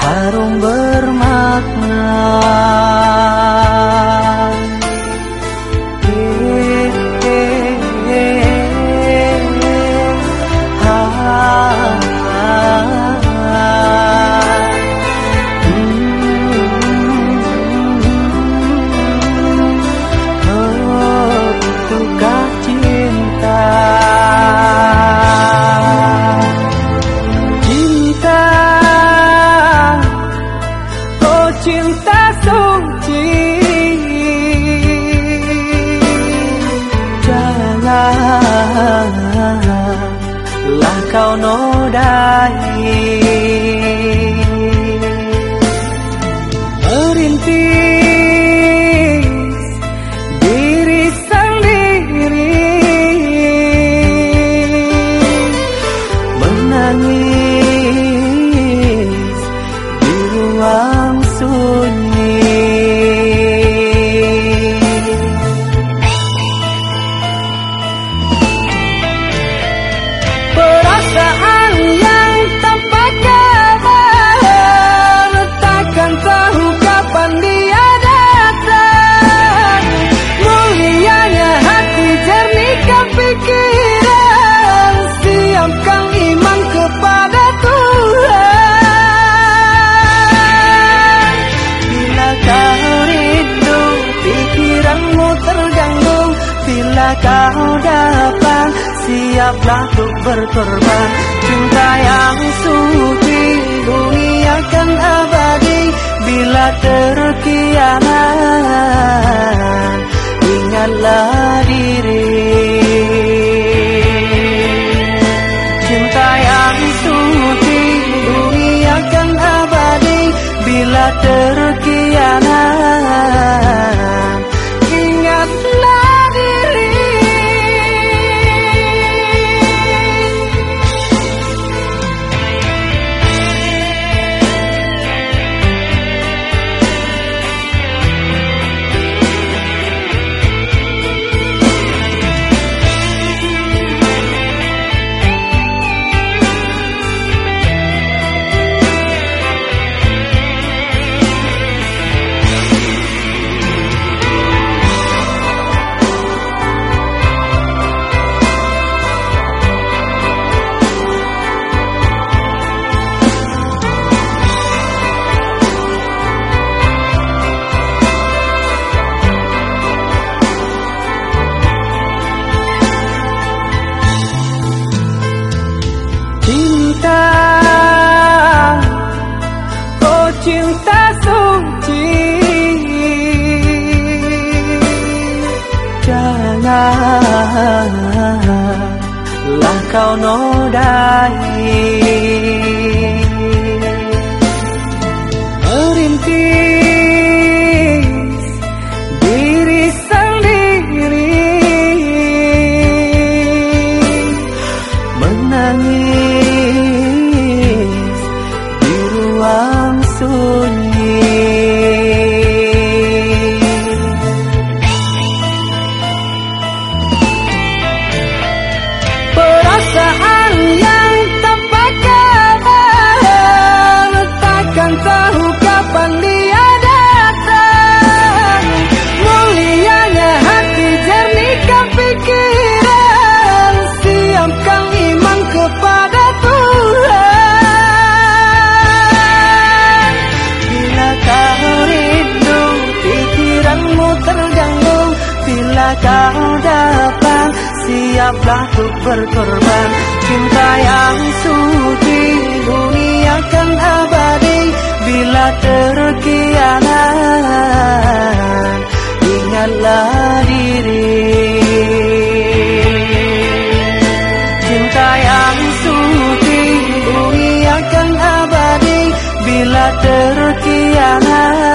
Harum bermakna kau nodai. Merintis siaplah untuk berkorban. Cinta yang suci dunia akan abadi Bila terkianat ထောင်တော်တိုင်း kau datang Siaplah untuk berkorban. Cinta yang suci Dunia akan abadi Bila terkianan Ingatlah diri. Cinta yang suci Dunia akan abadi Bila terkianan